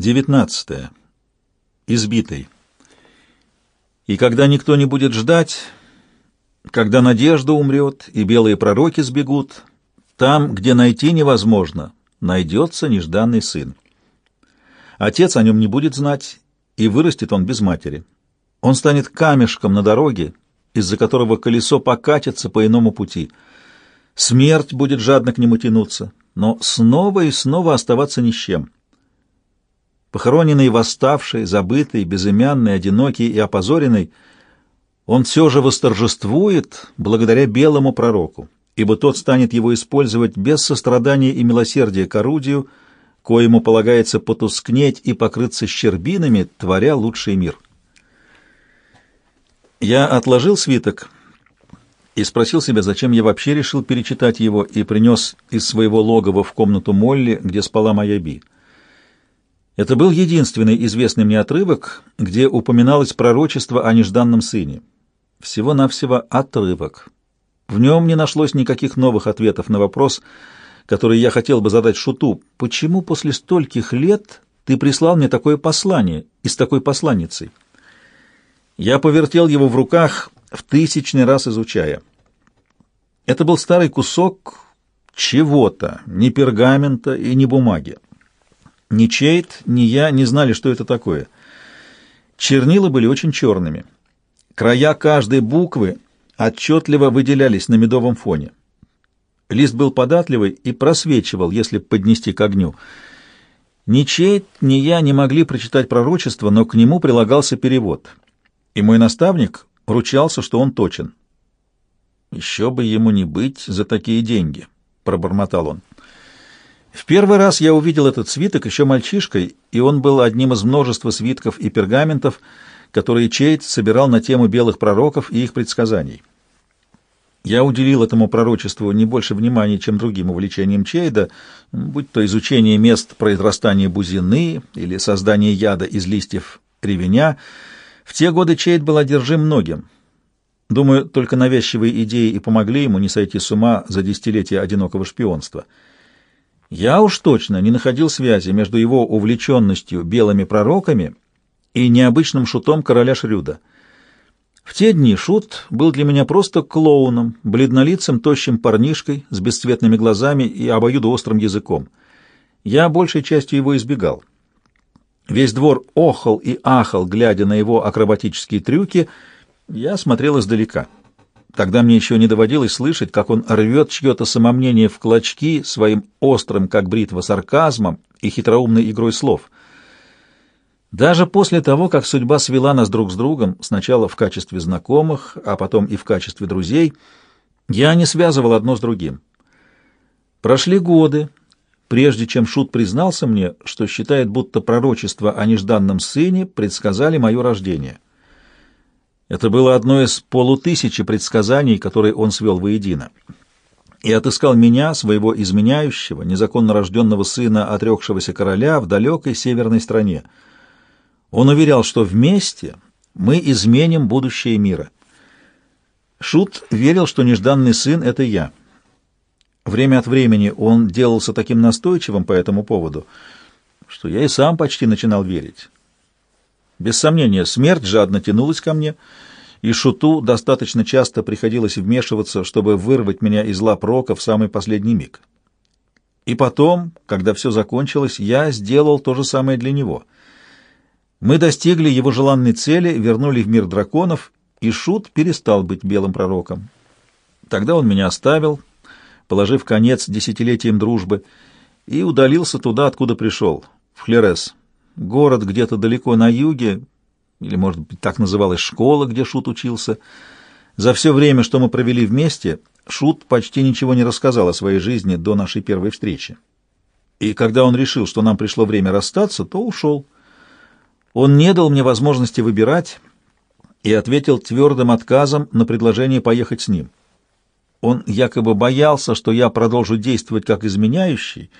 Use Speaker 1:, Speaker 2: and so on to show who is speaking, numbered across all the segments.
Speaker 1: 19. Избитый. И когда никто не будет ждать, когда надежда умрет и белые пророки сбегут, там, где найти невозможно, найдется нежданный сын. Отец о нем не будет знать, и вырастет он без матери. Он станет камешком на дороге, из-за которого колесо покатится по иному пути. Смерть будет жадно к нему тянуться, но снова и снова оставаться ни с чем. Похороненный, восставший, забытый, безымянный, одинокий и опозоренный, он все же восторжествует благодаря белому пророку, ибо тот станет его использовать без сострадания и милосердия к орудию, коему полагается потускнеть и покрыться щербинами, творя лучший мир. Я отложил свиток и спросил себя, зачем я вообще решил перечитать его и принес из своего логова в комнату Молли, где спала моя Би. Это был единственный известный мне отрывок, где упоминалось пророчество о нежданном сыне. Всего-навсего отрывок. В нем не нашлось никаких новых ответов на вопрос, который я хотел бы задать Шуту. Почему после стольких лет ты прислал мне такое послание и с такой посланницей? Я повертел его в руках, в тысячный раз изучая. Это был старый кусок чего-то, ни пергамента и ни бумаги. Ни Чейт, ни я не знали, что это такое. Чернила были очень черными. Края каждой буквы отчетливо выделялись на медовом фоне. Лист был податливый и просвечивал, если поднести к огню. Ни Чейт, ни я не могли прочитать пророчество, но к нему прилагался перевод. И мой наставник ручался, что он точен. «Еще бы ему не быть за такие деньги», — пробормотал он. В первый раз я увидел этот свиток еще мальчишкой, и он был одним из множества свитков и пергаментов, которые Чейт собирал на тему белых пророков и их предсказаний. Я уделил этому пророчеству не больше внимания, чем другим увлечениям Чейда, будь то изучение мест произрастания бузины или создание яда из листьев ревеня. В те годы Чейд был одержим многим. Думаю, только навязчивые идеи и помогли ему не сойти с ума за десятилетия одинокого шпионства — я уж точно не находил связи между его увлеченностью белыми пророками и необычным шутом короля Шрюда. В те дни шут был для меня просто клоуном, бледнолицым, тощим парнишкой с бесцветными глазами и обоюдоострым языком. Я большей частью его избегал. Весь двор охал и ахал, глядя на его акробатические трюки, я смотрел издалека. Тогда мне еще не доводилось слышать, как он рвет чье-то самомнение в клочки своим острым, как бритва, сарказмом и хитроумной игрой слов. Даже после того, как судьба свела нас друг с другом, сначала в качестве знакомых, а потом и в качестве друзей, я не связывал одно с другим. Прошли годы, прежде чем Шут признался мне, что считает, будто пророчество о нежданном сыне предсказали мое рождение — это было одно из полутысячи предсказаний, которые он свел воедино. И отыскал меня, своего изменяющего, незаконно рожденного сына отрекшегося короля в далекой северной стране. Он уверял, что вместе мы изменим будущее мира. Шут верил, что нежданный сын — это я. Время от времени он делался таким настойчивым по этому поводу, что я и сам почти начинал верить. Без сомнения, смерть жадно тянулась ко мне, и Шуту достаточно часто приходилось вмешиваться, чтобы вырвать меня из лап Рока в самый последний миг. И потом, когда все закончилось, я сделал то же самое для него. Мы достигли его желанной цели, вернули в мир драконов, и Шут перестал быть белым пророком. Тогда он меня оставил, положив конец десятилетиям дружбы, и удалился туда, откуда пришел, в Хлерес. Город где-то далеко на юге, или, может быть, так называлась школа, где Шут учился. За все время, что мы провели вместе, Шут почти ничего не рассказал о своей жизни до нашей первой встречи. И когда он решил, что нам пришло время расстаться, то ушел. Он не дал мне возможности выбирать и ответил твердым отказом на предложение поехать с ним. Он якобы боялся, что я продолжу действовать как изменяющий,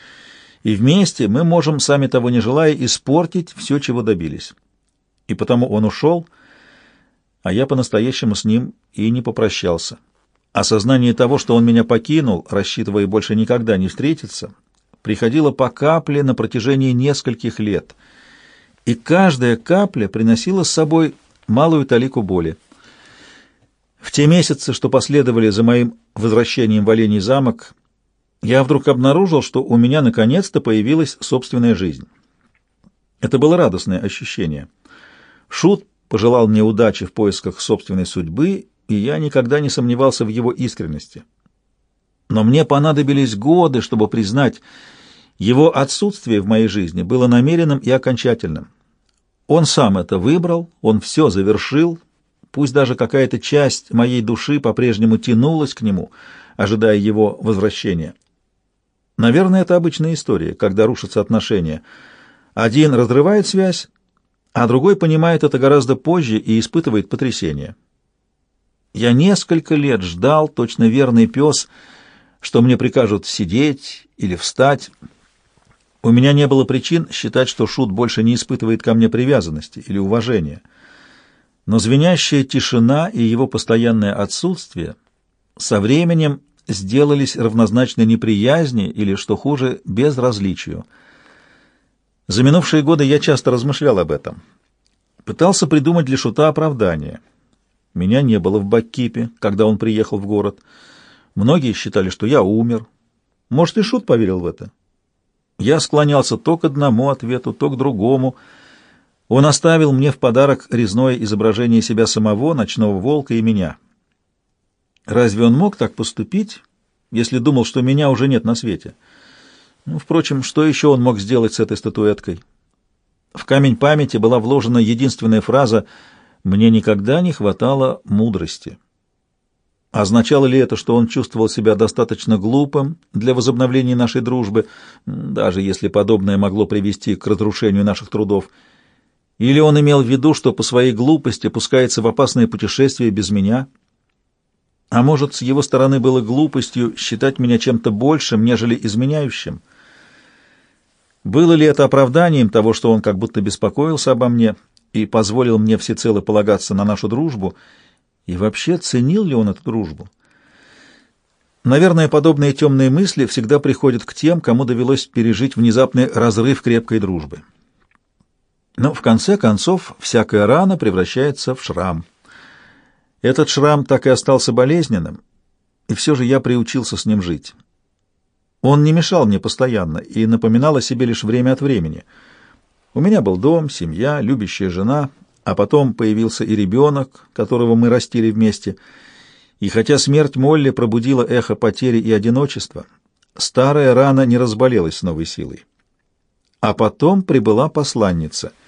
Speaker 1: и вместе мы можем, сами того не желая, испортить все, чего добились. И потому он ушел, а я по-настоящему с ним и не попрощался. Осознание того, что он меня покинул, рассчитывая больше никогда не встретиться, приходило по капле на протяжении нескольких лет — и каждая капля приносила с собой малую талику боли. В те месяцы, что последовали за моим возвращением в Оленей замок, я вдруг обнаружил, что у меня наконец-то появилась собственная жизнь. Это было радостное ощущение. Шут пожелал мне удачи в поисках собственной судьбы, и я никогда не сомневался в его искренности. Но мне понадобились годы, чтобы признать, его отсутствие в моей жизни было намеренным и окончательным. Он сам это выбрал, он все завершил, пусть даже какая-то часть моей души по-прежнему тянулась к нему, ожидая его возвращения. Наверное, это обычная история, когда рушатся отношения. Один разрывает связь, а другой понимает это гораздо позже и испытывает потрясение. Я несколько лет ждал, точно верный пес, что мне прикажут сидеть или встать. У меня не было причин считать, что Шут больше не испытывает ко мне привязанности или уважения но звенящая тишина и его постоянное отсутствие со временем сделались равнозначны неприязни или, что хуже, безразличию. За минувшие годы я часто размышлял об этом. Пытался придумать для Шута оправдание. Меня не было в Баккипе, когда он приехал в город. Многие считали, что я умер. Может, и Шут поверил в это. Я склонялся то к одному ответу, то к другому — он оставил мне в подарок резное изображение себя самого, ночного волка и меня. Разве он мог так поступить, если думал, что меня уже нет на свете? Ну, впрочем, что еще он мог сделать с этой статуэткой? В камень памяти была вложена единственная фраза «Мне никогда не хватало мудрости». Означало ли это, что он чувствовал себя достаточно глупым для возобновления нашей дружбы, даже если подобное могло привести к разрушению наших трудов – или он имел в виду, что по своей глупости пускается в опасное путешествие без меня? А может, с его стороны было глупостью считать меня чем-то большим, нежели изменяющим? Было ли это оправданием того, что он как будто беспокоился обо мне и позволил мне всецело полагаться на нашу дружбу, и вообще ценил ли он эту дружбу? Наверное, подобные темные мысли всегда приходят к тем, кому довелось пережить внезапный разрыв крепкой дружбы. Но в конце концов всякая рана превращается в шрам. Этот шрам так и остался болезненным, и все же я приучился с ним жить. Он не мешал мне постоянно и напоминал о себе лишь время от времени. У меня был дом, семья, любящая жена, а потом появился и ребенок, которого мы растили вместе. И хотя смерть Молли пробудила эхо потери и одиночества, старая рана не разболелась с новой силой. А потом прибыла посланница —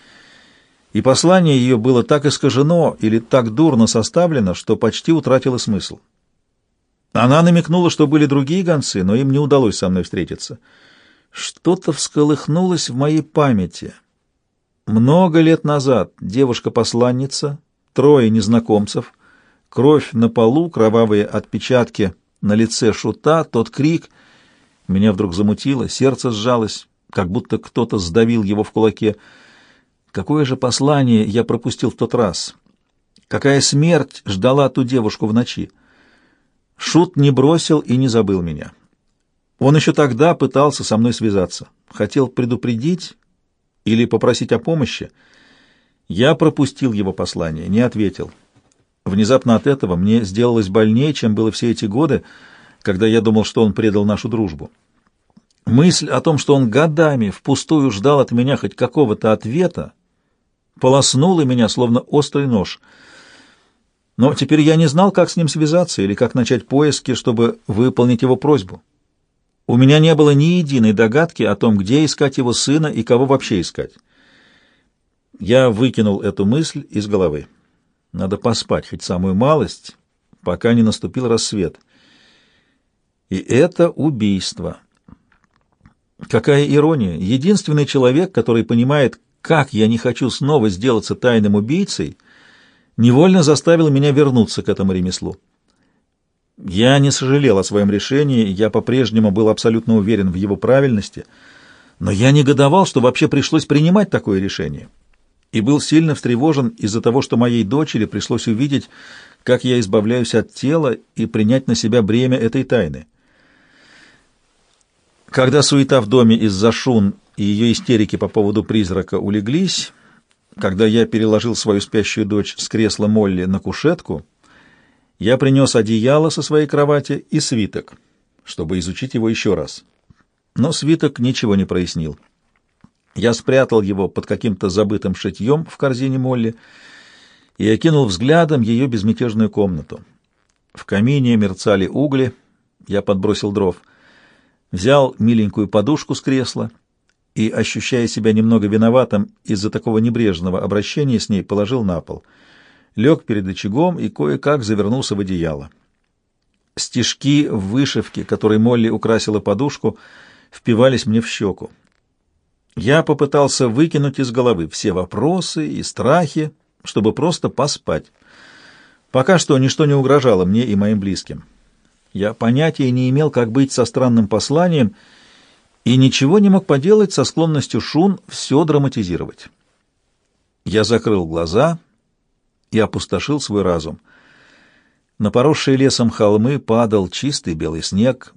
Speaker 1: и послание ее было так искажено или так дурно составлено, что почти утратило смысл. Она намекнула, что были другие гонцы, но им не удалось со мной встретиться. Что-то всколыхнулось в моей памяти. Много лет назад девушка-посланница, трое незнакомцев, кровь на полу, кровавые отпечатки на лице шута, тот крик. Меня вдруг замутило, сердце сжалось, как будто кто-то сдавил его в кулаке — Какое же послание я пропустил в тот раз? Какая смерть ждала ту девушку в ночи? Шут не бросил и не забыл меня. Он еще тогда пытался со мной связаться. Хотел предупредить или попросить о помощи. Я пропустил его послание, не ответил. Внезапно от этого мне сделалось больнее, чем было все эти годы, когда я думал, что он предал нашу дружбу. Мысль о том, что он годами впустую ждал от меня хоть какого-то ответа, полоснуло меня, словно острый нож. Но теперь я не знал, как с ним связаться или как начать поиски, чтобы выполнить его просьбу. У меня не было ни единой догадки о том, где искать его сына и кого вообще искать. Я выкинул эту мысль из головы. Надо поспать хоть самую малость, пока не наступил рассвет. И это убийство. Какая ирония! Единственный человек, который понимает, как я не хочу снова сделаться тайным убийцей, невольно заставило меня вернуться к этому ремеслу. Я не сожалел о своем решении, я по-прежнему был абсолютно уверен в его правильности, но я негодовал, что вообще пришлось принимать такое решение, и был сильно встревожен из-за того, что моей дочери пришлось увидеть, как я избавляюсь от тела и принять на себя бремя этой тайны. Когда суета в доме из-за шун и ее истерики по поводу призрака улеглись, когда я переложил свою спящую дочь с кресла Молли на кушетку, я принес одеяло со своей кровати и свиток, чтобы изучить его еще раз. Но свиток ничего не прояснил. Я спрятал его под каким-то забытым шитьем в корзине Молли и окинул взглядом ее безмятежную комнату. В камине мерцали угли, я подбросил дров, взял миленькую подушку с кресла и, ощущая себя немного виноватым из-за такого небрежного обращения с ней, положил на пол. Лег перед очагом и кое-как завернулся в одеяло. Стежки в вышивке, которой Молли украсила подушку, впивались мне в щеку. Я попытался выкинуть из головы все вопросы и страхи, чтобы просто поспать. Пока что ничто не угрожало мне и моим близким. Я понятия не имел, как быть со странным посланием, и ничего не мог поделать со склонностью Шун все драматизировать. Я закрыл глаза и опустошил свой разум. На поросшие лесом холмы падал чистый белый снег.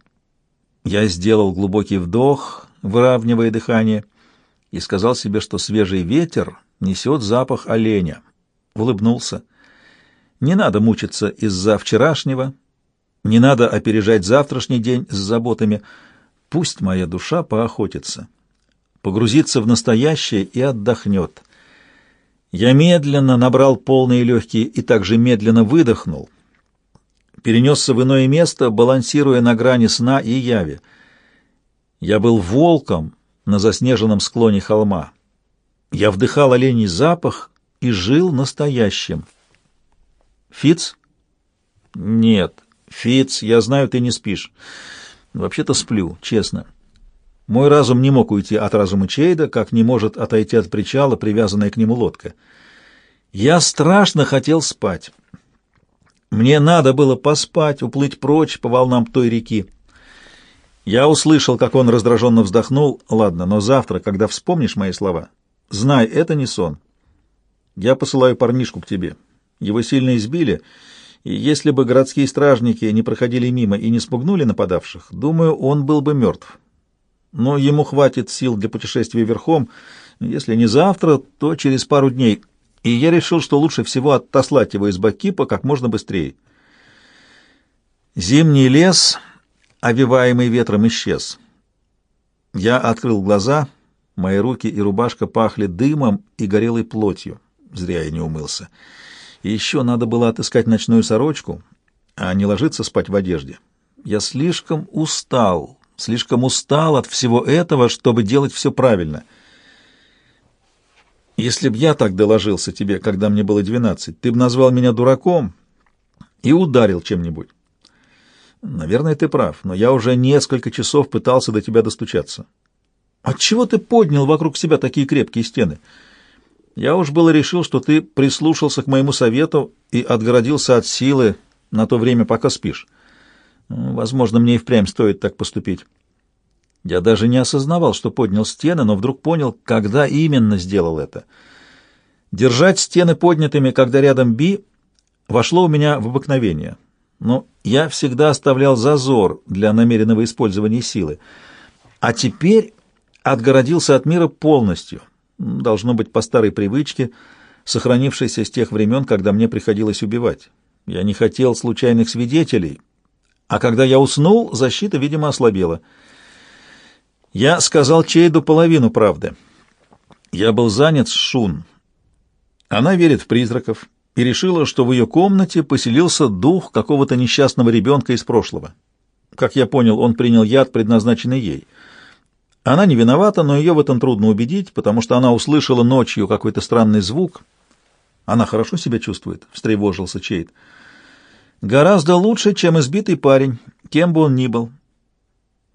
Speaker 1: Я сделал глубокий вдох, выравнивая дыхание — и сказал себе, что свежий ветер несет запах оленя. Улыбнулся. Не надо мучиться из-за вчерашнего, не надо опережать завтрашний день с заботами. Пусть моя душа поохотится, погрузится в настоящее и отдохнет. Я медленно набрал полные легкие и также медленно выдохнул. Перенесся в иное место, балансируя на грани сна и яви. Я был волком, на заснеженном склоне холма. Я вдыхал оленей запах и жил настоящим. Фиц? Нет, Фиц, я знаю, ты не спишь. Вообще-то сплю, честно. Мой разум не мог уйти от разума Чейда, как не может отойти от причала, привязанная к нему лодка. Я страшно хотел спать. Мне надо было поспать, уплыть прочь по волнам той реки. Я услышал, как он раздраженно вздохнул. Ладно, но завтра, когда вспомнишь мои слова, знай, это не сон. Я посылаю парнишку к тебе. Его сильно избили, и если бы городские стражники не проходили мимо и не спугнули нападавших, думаю, он был бы мертв. Но ему хватит сил для путешествия верхом, если не завтра, то через пару дней, и я решил, что лучше всего отослать его из Бакипа как можно быстрее. Зимний лес овиваемый ветром, исчез. Я открыл глаза, мои руки и рубашка пахли дымом и горелой плотью. Зря я не умылся. Еще надо было отыскать ночную сорочку, а не ложиться спать в одежде. Я слишком устал, слишком устал от всего этого, чтобы делать все правильно. Если б я так доложился тебе, когда мне было двенадцать, ты бы назвал меня дураком и ударил чем-нибудь. Наверное, ты прав, но я уже несколько часов пытался до тебя достучаться. Отчего ты поднял вокруг себя такие крепкие стены? Я уж было решил, что ты прислушался к моему совету и отгородился от силы на то время, пока спишь. Возможно, мне и впрямь стоит так поступить. Я даже не осознавал, что поднял стены, но вдруг понял, когда именно сделал это. Держать стены поднятыми, когда рядом Би, вошло у меня в обыкновение — но я всегда оставлял зазор для намеренного использования силы. А теперь отгородился от мира полностью. Должно быть по старой привычке, сохранившейся с тех времен, когда мне приходилось убивать. Я не хотел случайных свидетелей, а когда я уснул, защита, видимо, ослабела. Я сказал Чейду половину правды. Я был занят с Шун. Она верит в призраков, и решила, что в ее комнате поселился дух какого-то несчастного ребенка из прошлого. Как я понял, он принял яд, предназначенный ей. Она не виновата, но ее в этом трудно убедить, потому что она услышала ночью какой-то странный звук. Она хорошо себя чувствует, — встревожился Чейд. Гораздо лучше, чем избитый парень, кем бы он ни был.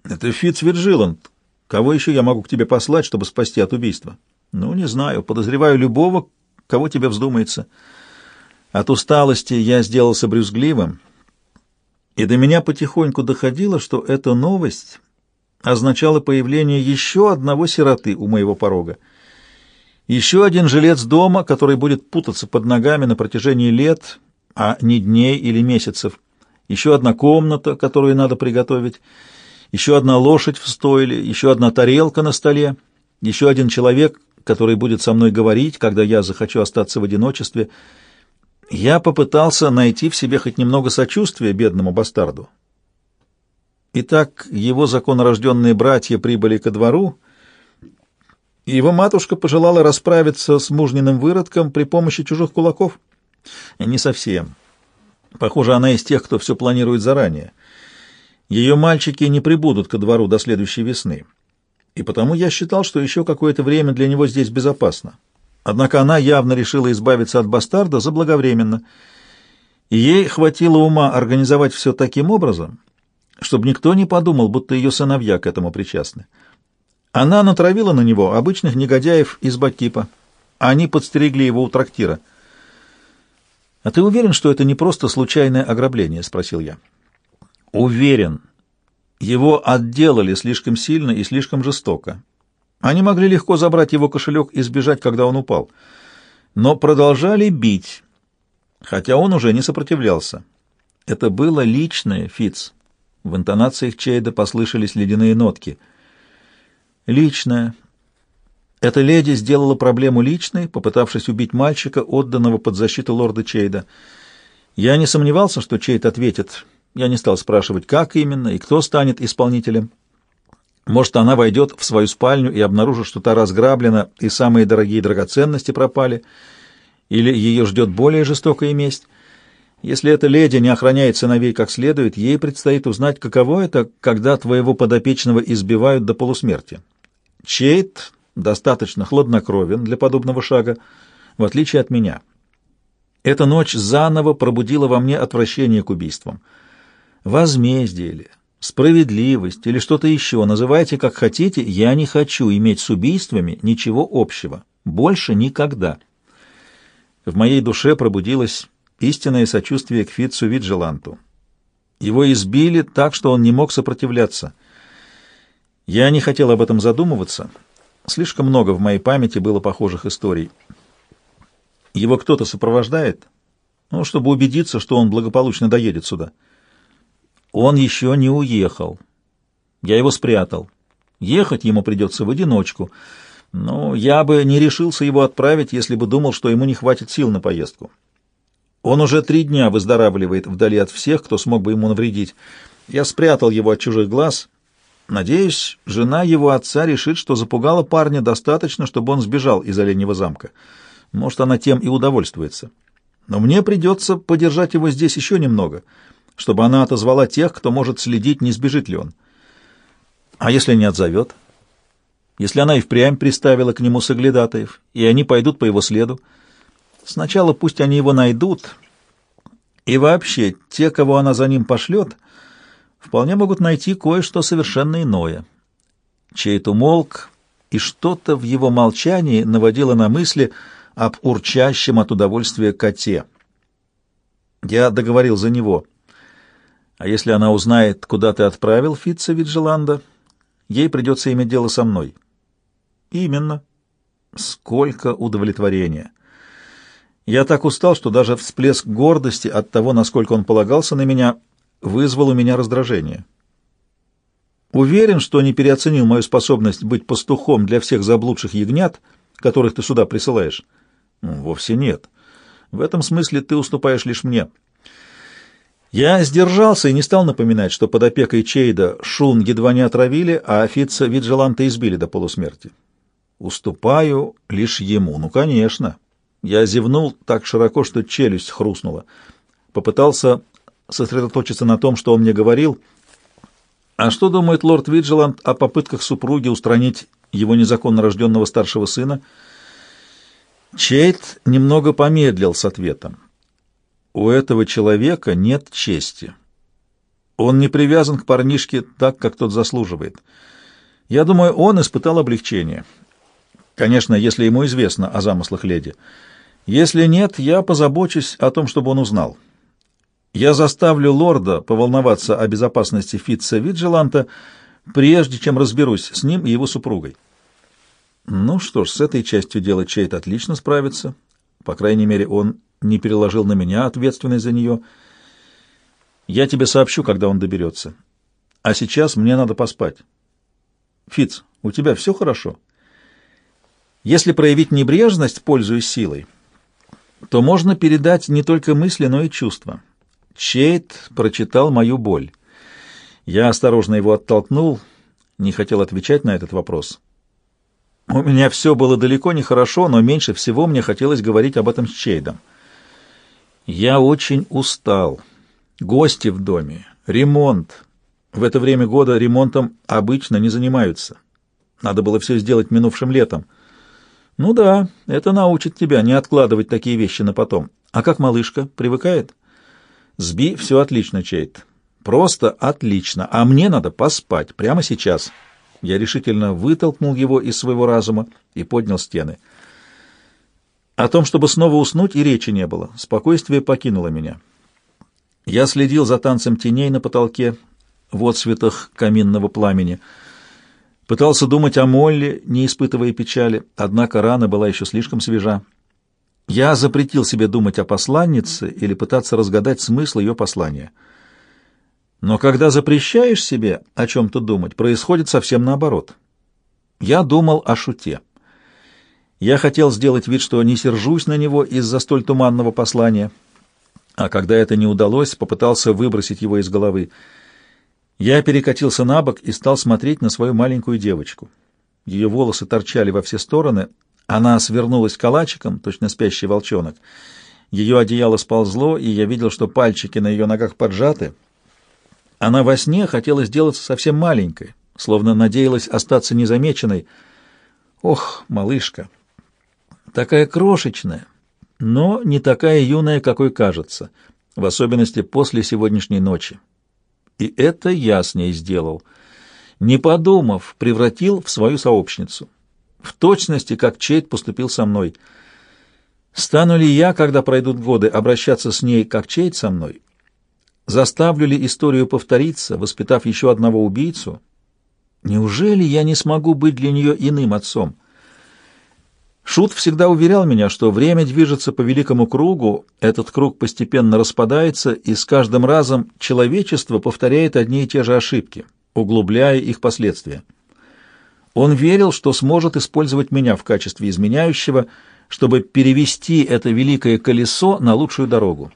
Speaker 1: Это Фитцвирджиланд. Кого еще я могу к тебе послать, чтобы спасти от убийства? Ну, не знаю, подозреваю любого, кого тебе вздумается. От усталости я сделался брюзгливым, и до меня потихоньку доходило, что эта новость означала появление еще одного сироты у моего порога. Еще один жилец дома, который будет путаться под ногами на протяжении лет, а не дней или месяцев. Еще одна комната, которую надо приготовить. Еще одна лошадь в стойле, еще одна тарелка на столе. Еще один человек, который будет со мной говорить, когда я захочу остаться в одиночестве. Я попытался найти в себе хоть немного сочувствия бедному бастарду. Итак, его законорожденные братья прибыли ко двору, и его матушка пожелала расправиться с мужниным выродком при помощи чужих кулаков. Не совсем. Похоже, она из тех, кто все планирует заранее. Ее мальчики не прибудут ко двору до следующей весны, и потому я считал, что еще какое-то время для него здесь безопасно. Однако она явно решила избавиться от бастарда заблаговременно, и ей хватило ума организовать все таким образом, чтобы никто не подумал, будто ее сыновья к этому причастны. Она натравила на него обычных негодяев из Бакипа. Они подстерегли его у трактира. «А ты уверен, что это не просто случайное ограбление?» — спросил я. Уверен, его отделали слишком сильно и слишком жестоко. Они могли легко забрать его кошелек и сбежать, когда он упал. Но продолжали бить, хотя он уже не сопротивлялся. Это было личное, Фиц. В интонациях Чейда послышались ледяные нотки. Личное. Эта леди сделала проблему личной, попытавшись убить мальчика, отданного под защиту лорда Чейда. Я не сомневался, что Чейд ответит я не стал спрашивать, как именно и кто станет исполнителем. Может, она войдет в свою спальню и обнаружит, что та разграблена, и самые дорогие драгоценности пропали, или ее ждет более жестокая месть. Если эта леди не охраняет сыновей как следует, ей предстоит узнать, каково это, когда твоего подопечного избивают до полусмерти. Чейт достаточно хладнокровен для подобного шага, в отличие от меня. Эта ночь заново пробудила во мне отвращение к убийствам — возмездие ли, справедливость или что-то еще, называйте как хотите, я не хочу иметь с убийствами ничего общего. Больше никогда. В моей душе пробудилось истинное сочувствие к Фитцу Виджеланту. Его избили так, что он не мог сопротивляться. Я не хотел об этом задумываться. Слишком много в моей памяти было похожих историй. Его кто-то сопровождает, ну, чтобы убедиться, что он благополучно доедет сюда. Он еще не уехал. Я его спрятал. Ехать ему придется в одиночку. Но я бы не решился его отправить, если бы думал, что ему не хватит сил на поездку. Он уже три дня выздоравливает вдали от всех, кто смог бы ему навредить. Я спрятал его от чужих глаз. Надеюсь, жена его отца решит, что запугала парня достаточно, чтобы он сбежал из Оленьего замка. Может, она тем и удовольствуется. Но мне придется подержать его здесь еще немного — чтобы она отозвала тех, кто может следить, не сбежит ли он. А если не отзовет? Если она и впрямь приставила к нему соглядатаев, и они пойдут по его следу? Сначала пусть они его найдут, и вообще те, кого она за ним пошлет, вполне могут найти кое-что совершенно иное. Чей-то умолк, и что-то в его молчании наводило на мысли об урчащем от удовольствия коте. Я договорил за него — а если она узнает, куда ты отправил Фитца Виджеланда, ей придется иметь дело со мной. Именно. Сколько удовлетворения. Я так устал, что даже всплеск гордости от того, насколько он полагался на меня, вызвал у меня раздражение. Уверен, что не переоценил мою способность быть пастухом для всех заблудших ягнят, которых ты сюда присылаешь? Вовсе нет. В этом смысле ты уступаешь лишь мне. Я сдержался и не стал напоминать, что под опекой Чейда Шун едва не отравили, а офица Виджеланта избили до полусмерти. Уступаю лишь ему. Ну, конечно. Я зевнул так широко, что челюсть хрустнула. Попытался сосредоточиться на том, что он мне говорил. А что думает лорд Виджеланд о попытках супруги устранить его незаконно рожденного старшего сына? Чейд немного помедлил с ответом. У этого человека нет чести. Он не привязан к парнишке так, как тот заслуживает. Я думаю, он испытал облегчение. Конечно, если ему известно о замыслах леди. Если нет, я позабочусь о том, чтобы он узнал. Я заставлю лорда поволноваться о безопасности Фитца Виджеланта, прежде чем разберусь с ним и его супругой. Ну что ж, с этой частью дела Чейт отлично справится. По крайней мере, он не переложил на меня ответственность за нее. Я тебе сообщу, когда он доберется. А сейчас мне надо поспать. Фиц, у тебя все хорошо? Если проявить небрежность, пользуясь силой, то можно передать не только мысли, но и чувства. Чейт прочитал мою боль. Я осторожно его оттолкнул, не хотел отвечать на этот вопрос. У меня все было далеко не хорошо, но меньше всего мне хотелось говорить об этом с Чейдом. Я очень устал. Гости в доме, ремонт. В это время года ремонтом обычно не занимаются. Надо было все сделать минувшим летом. Ну да, это научит тебя не откладывать такие вещи на потом. А как малышка, привыкает? Сби, все отлично, Чейд. Просто отлично. А мне надо поспать прямо сейчас. Я решительно вытолкнул его из своего разума и поднял стены. О том, чтобы снова уснуть, и речи не было. Спокойствие покинуло меня. Я следил за танцем теней на потолке в отсветах каминного пламени. Пытался думать о Молле, не испытывая печали, однако рана была еще слишком свежа. Я запретил себе думать о посланнице или пытаться разгадать смысл ее послания — но когда запрещаешь себе о чем-то думать, происходит совсем наоборот. Я думал о шуте. Я хотел сделать вид, что не сержусь на него из-за столь туманного послания, а когда это не удалось, попытался выбросить его из головы. Я перекатился на бок и стал смотреть на свою маленькую девочку. Ее волосы торчали во все стороны, она свернулась калачиком, точно спящий волчонок. Ее одеяло сползло, и я видел, что пальчики на ее ногах поджаты — она во сне хотела сделаться совсем маленькой, словно надеялась остаться незамеченной. Ох, малышка, такая крошечная, но не такая юная, какой кажется, в особенности после сегодняшней ночи. И это я с ней сделал. Не подумав, превратил в свою сообщницу. В точности, как Чейд поступил со мной. Стану ли я, когда пройдут годы, обращаться с ней, как Чейд со мной, Заставлю ли историю повториться, воспитав еще одного убийцу? Неужели я не смогу быть для нее иным отцом? Шут всегда уверял меня, что время движется по великому кругу, этот круг постепенно распадается, и с каждым разом человечество повторяет одни и те же ошибки, углубляя их последствия. Он верил, что сможет использовать меня в качестве изменяющего, чтобы перевести это великое колесо на лучшую дорогу.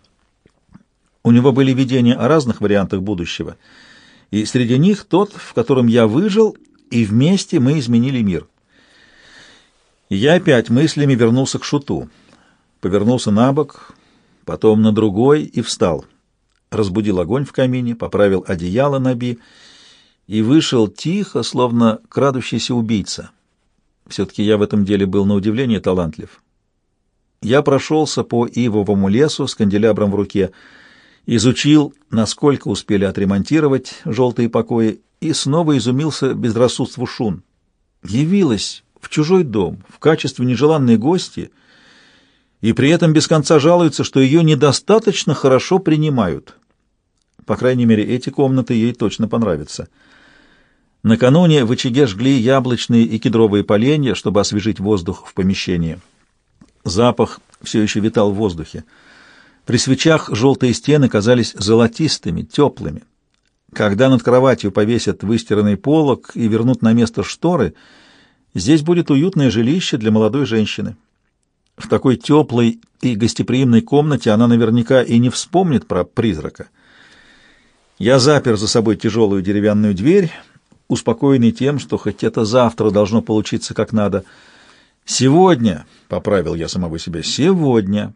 Speaker 1: У него были видения о разных вариантах будущего, и среди них тот, в котором я выжил, и вместе мы изменили мир. Я опять мыслями вернулся к шуту, повернулся на бок, потом на другой и встал. Разбудил огонь в камине, поправил одеяло на би и вышел тихо, словно крадущийся убийца. Все-таки я в этом деле был на удивление талантлив. Я прошелся по ивовому лесу с канделябром в руке — изучил, насколько успели отремонтировать желтые покои, и снова изумился безрассудству Шун. Явилась в чужой дом в качестве нежеланной гости и при этом без конца жалуется, что ее недостаточно хорошо принимают. По крайней мере, эти комнаты ей точно понравятся. Накануне в очаге жгли яблочные и кедровые поленья, чтобы освежить воздух в помещении. Запах все еще витал в воздухе. При свечах желтые стены казались золотистыми, теплыми. Когда над кроватью повесят выстиранный полог и вернут на место шторы, здесь будет уютное жилище для молодой женщины. В такой теплой и гостеприимной комнате она наверняка и не вспомнит про призрака. Я запер за собой тяжелую деревянную дверь, успокоенный тем, что хоть это завтра должно получиться как надо. «Сегодня», — поправил я самого себя, — «сегодня».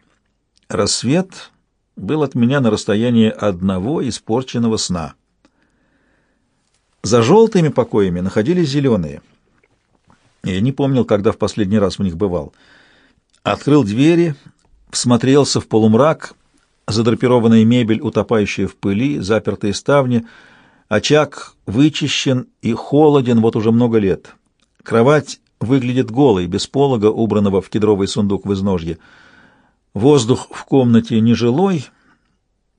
Speaker 1: Рассвет был от меня на расстоянии одного испорченного сна. За желтыми покоями находились зеленые. Я не помнил, когда в последний раз в них бывал. Открыл двери, всмотрелся в полумрак, задрапированная мебель, утопающая в пыли, запертые ставни, очаг вычищен и холоден вот уже много лет. Кровать выглядит голой, без полога, убранного в кедровый сундук в изножье. Воздух в комнате нежилой,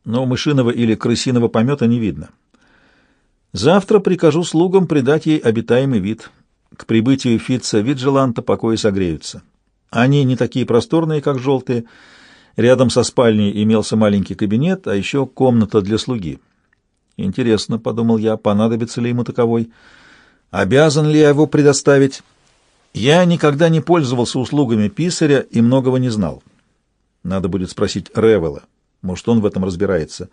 Speaker 1: но мышиного или крысиного помета не видно. Завтра прикажу слугам придать ей обитаемый вид. К прибытию Фитца Виджеланта покои согреются. Они не такие просторные, как желтые. Рядом со спальней имелся маленький кабинет, а еще комната для слуги. Интересно, — подумал я, — понадобится ли ему таковой? Обязан ли я его предоставить? Я никогда не пользовался услугами писаря и многого не знал. Надо будет спросить Ревела. Может, он в этом разбирается.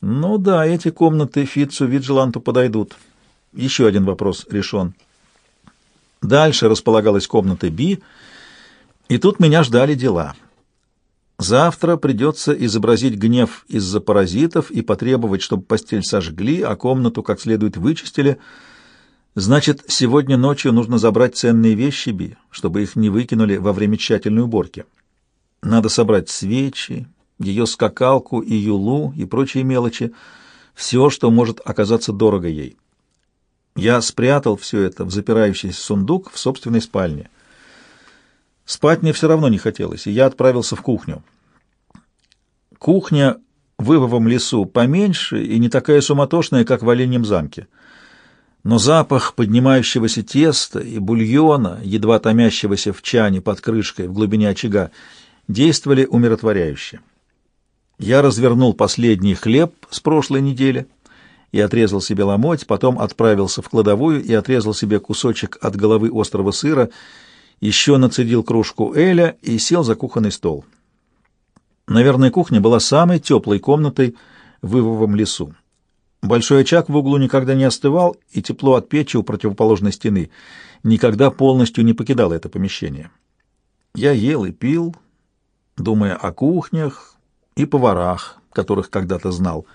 Speaker 1: Ну да, эти комнаты Фитцу Виджиланту подойдут. Еще один вопрос решен. Дальше располагалась комната Би, и тут меня ждали дела. Завтра придется изобразить гнев из-за паразитов и потребовать, чтобы постель сожгли, а комнату как следует вычистили — Значит, сегодня ночью нужно забрать ценные вещи Би, чтобы их не выкинули во время тщательной уборки. Надо собрать свечи, ее скакалку и юлу и прочие мелочи, все, что может оказаться дорого ей. Я спрятал все это в запирающийся сундук в собственной спальне. Спать мне все равно не хотелось, и я отправился в кухню. Кухня в Ивовом лесу поменьше и не такая суматошная, как в Оленьем замке — но запах поднимающегося теста и бульона, едва томящегося в чане под крышкой в глубине очага, действовали умиротворяюще. Я развернул последний хлеб с прошлой недели и отрезал себе ломоть, потом отправился в кладовую и отрезал себе кусочек от головы острого сыра, еще нацедил кружку Эля и сел за кухонный стол. Наверное, кухня была самой теплой комнатой в Ивовом лесу. Большой очаг в углу никогда не остывал, и тепло от печи у противоположной стены никогда полностью не покидало это помещение. Я ел и пил, думая о кухнях и поварах, которых когда-то знал.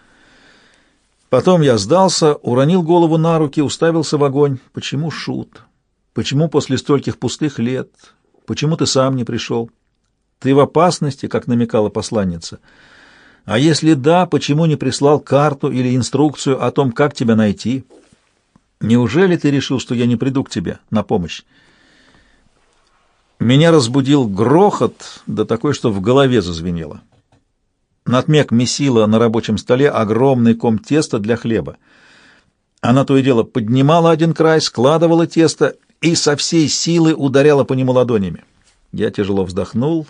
Speaker 1: Потом я сдался, уронил голову на руки, уставился в огонь. Почему шут? Почему после стольких пустых лет? Почему ты сам не пришел? Ты в опасности, как намекала посланница. А если да, почему не прислал карту или инструкцию о том, как тебя найти? Неужели ты решил, что я не приду к тебе на помощь? Меня разбудил грохот, да такой, что в голове зазвенело. Натмек месила на рабочем столе огромный ком теста для хлеба. Она то и дело поднимала один край, складывала тесто и со всей силы ударяла по нему ладонями. Я тяжело вздохнул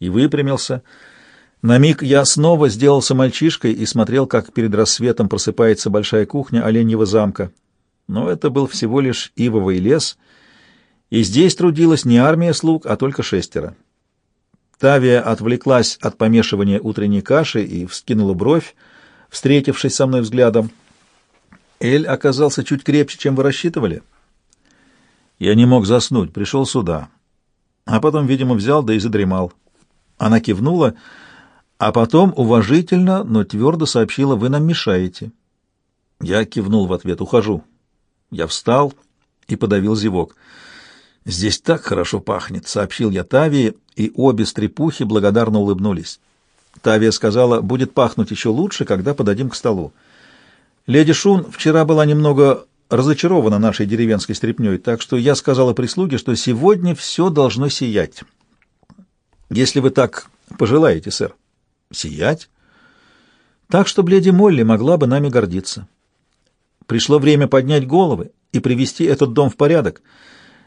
Speaker 1: и выпрямился — на миг я снова сделался мальчишкой и смотрел, как перед рассветом просыпается большая кухня Оленьего замка. Но это был всего лишь ивовый лес, и здесь трудилась не армия слуг, а только шестеро. Тавия отвлеклась от помешивания утренней каши и вскинула бровь, встретившись со мной взглядом. Эль оказался чуть крепче, чем вы рассчитывали. Я не мог заснуть, пришел сюда. А потом, видимо, взял, да и задремал. Она кивнула — а потом уважительно, но твердо сообщила, «Вы нам мешаете». Я кивнул в ответ, «Ухожу». Я встал и подавил зевок. «Здесь так хорошо пахнет», — сообщил я Тавии, и обе стрепухи благодарно улыбнулись. Тавия сказала, «Будет пахнуть еще лучше, когда подадим к столу». Леди Шун вчера была немного разочарована нашей деревенской стряпнёй, так что я сказала прислуге, что сегодня все должно сиять. Если вы так пожелаете, сэр. Сиять? Так, чтобы леди Молли могла бы нами гордиться. Пришло время поднять головы и привести этот дом в порядок.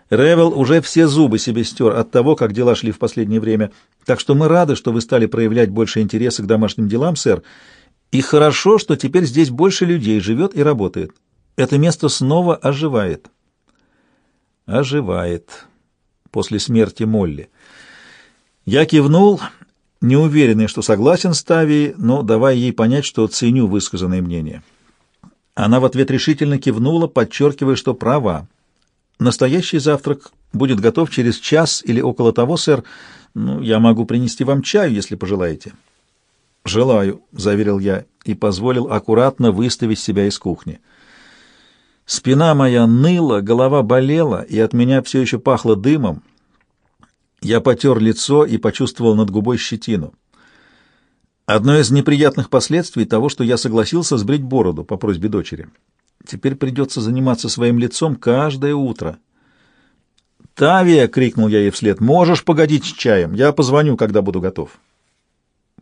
Speaker 1: Ревел уже все зубы себе стер от того, как дела шли в последнее время, так что мы рады, что вы стали проявлять больше интереса к домашним делам, сэр, и хорошо, что теперь здесь больше людей живет и работает. Это место снова оживает. Оживает. После смерти Молли. Я кивнул не уверенный, что согласен с Тавией, но давая ей понять, что ценю высказанное мнение. Она в ответ решительно кивнула, подчеркивая, что права. Настоящий завтрак будет готов через час или около того, сэр. Ну, я могу принести вам чаю, если пожелаете. Желаю, заверил я и позволил аккуратно выставить себя из кухни. Спина моя ныла, голова болела, и от меня все еще пахло дымом. Я потер лицо и почувствовал над губой щетину. Одно из неприятных последствий того, что я согласился сбрить бороду по просьбе дочери. Теперь придется заниматься своим лицом каждое утро. «Тавия!» — крикнул я ей вслед. «Можешь погодить с чаем? Я позвоню, когда буду готов».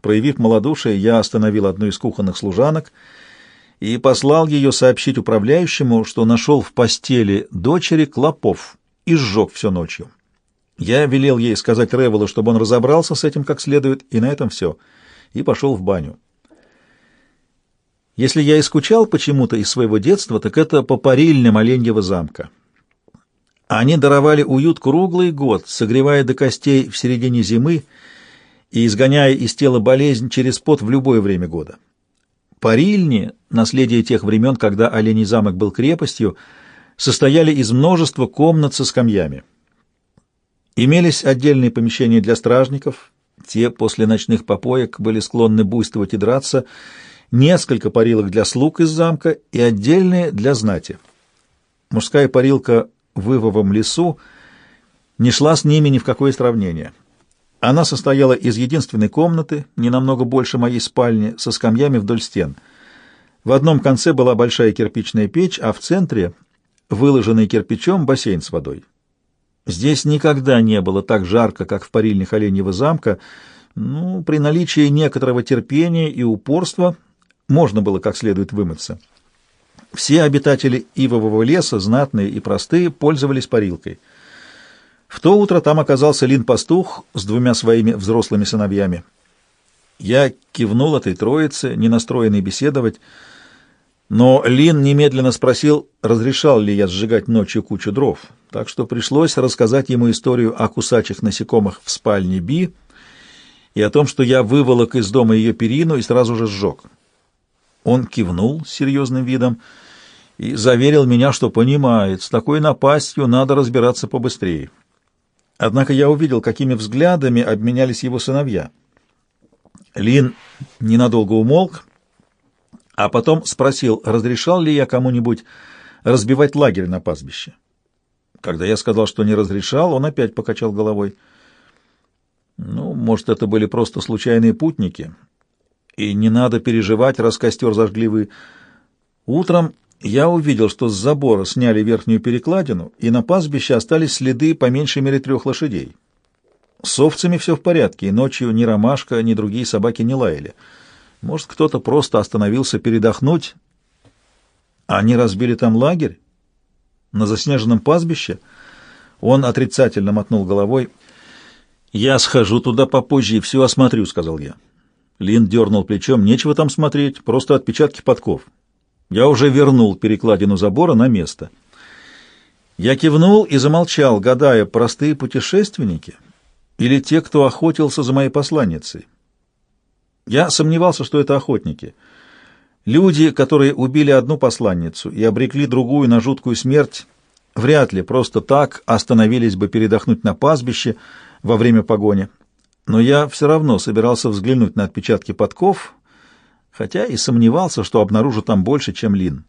Speaker 1: Проявив малодушие, я остановил одну из кухонных служанок и послал ее сообщить управляющему, что нашел в постели дочери клопов и сжег все ночью. Я велел ей сказать Ревелу, чтобы он разобрался с этим как следует, и на этом все, и пошел в баню. Если я и скучал почему-то из своего детства, так это по парильням Оленьего замка. Они даровали уют круглый год, согревая до костей в середине зимы и изгоняя из тела болезнь через пот в любое время года. Парильни, наследие тех времен, когда Оленей замок был крепостью, состояли из множества комнат со скамьями. Имелись отдельные помещения для стражников, те после ночных попоек были склонны буйствовать и драться, несколько парилок для слуг из замка и отдельные для знати. Мужская парилка в Ивовом лесу не шла с ними ни в какое сравнение. Она состояла из единственной комнаты, не намного больше моей спальни, со скамьями вдоль стен. В одном конце была большая кирпичная печь, а в центре, выложенный кирпичом, бассейн с водой. Здесь никогда не было так жарко, как в парильнях Оленьего замка. Ну, при наличии некоторого терпения и упорства можно было как следует вымыться. Все обитатели ивового леса, знатные и простые, пользовались парилкой. В то утро там оказался Лин-пастух с двумя своими взрослыми сыновьями. Я кивнул этой троице, не настроенный беседовать, но Лин немедленно спросил, разрешал ли я сжигать ночью кучу дров, так что пришлось рассказать ему историю о кусачих насекомых в спальне Би и о том, что я выволок из дома ее перину и сразу же сжег. Он кивнул с серьезным видом и заверил меня, что понимает, с такой напастью надо разбираться побыстрее. Однако я увидел, какими взглядами обменялись его сыновья. Лин ненадолго умолк, а потом спросил, разрешал ли я кому-нибудь разбивать лагерь на пастбище. Когда я сказал, что не разрешал, он опять покачал головой. Ну, может, это были просто случайные путники, и не надо переживать, раз костер зажгли вы. Утром я увидел, что с забора сняли верхнюю перекладину, и на пастбище остались следы по меньшей мере трех лошадей. С овцами все в порядке, и ночью ни ромашка, ни другие собаки не лаяли. Может, кто-то просто остановился передохнуть. Они разбили там лагерь? На заснеженном пастбище? Он отрицательно мотнул головой. «Я схожу туда попозже и все осмотрю», — сказал я. Лин дернул плечом. «Нечего там смотреть, просто отпечатки подков. Я уже вернул перекладину забора на место». Я кивнул и замолчал, гадая, простые путешественники или те, кто охотился за моей посланницей. Я сомневался, что это охотники. Люди, которые убили одну посланницу и обрекли другую на жуткую смерть, вряд ли просто так остановились бы передохнуть на пастбище во время погони. Но я все равно собирался взглянуть на отпечатки подков, хотя и сомневался, что обнаружу там больше, чем Лин.